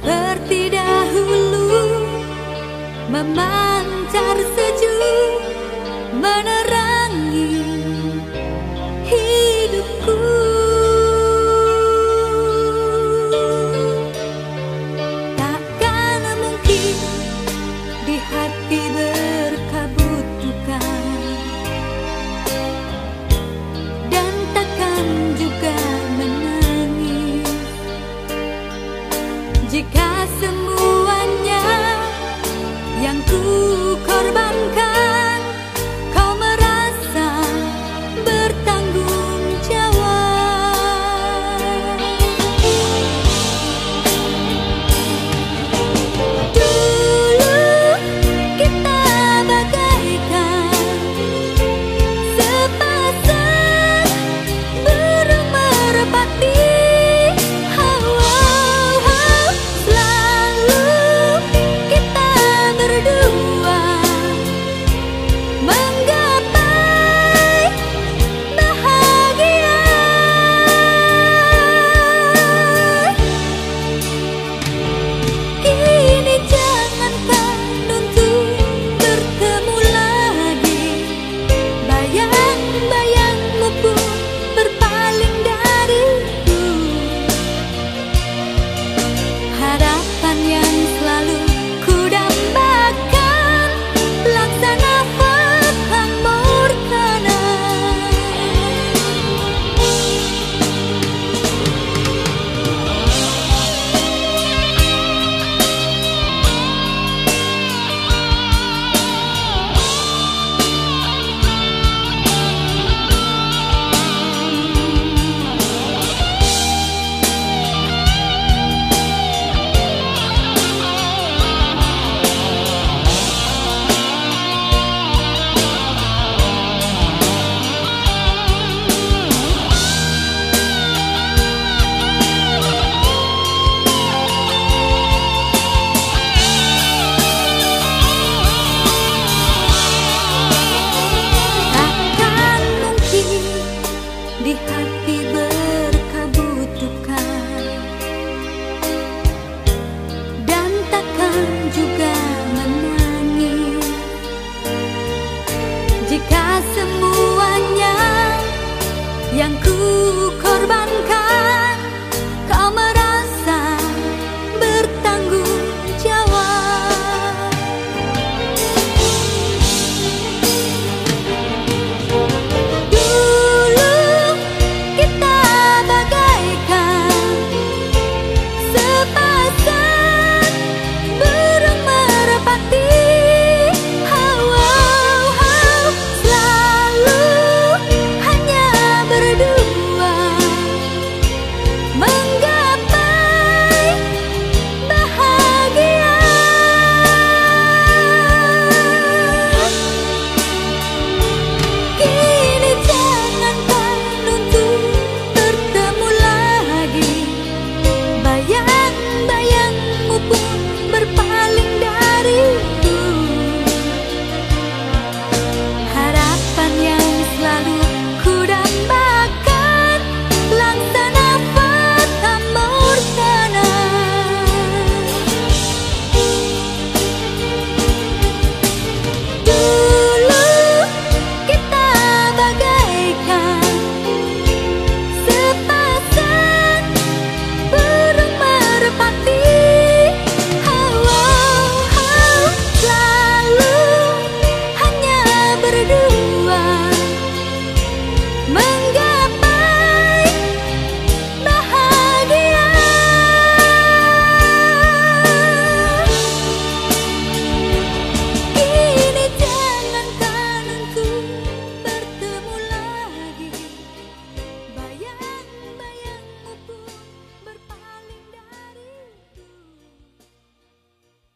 Seperti dahulu Memancar sejuk Menerangi di hati ber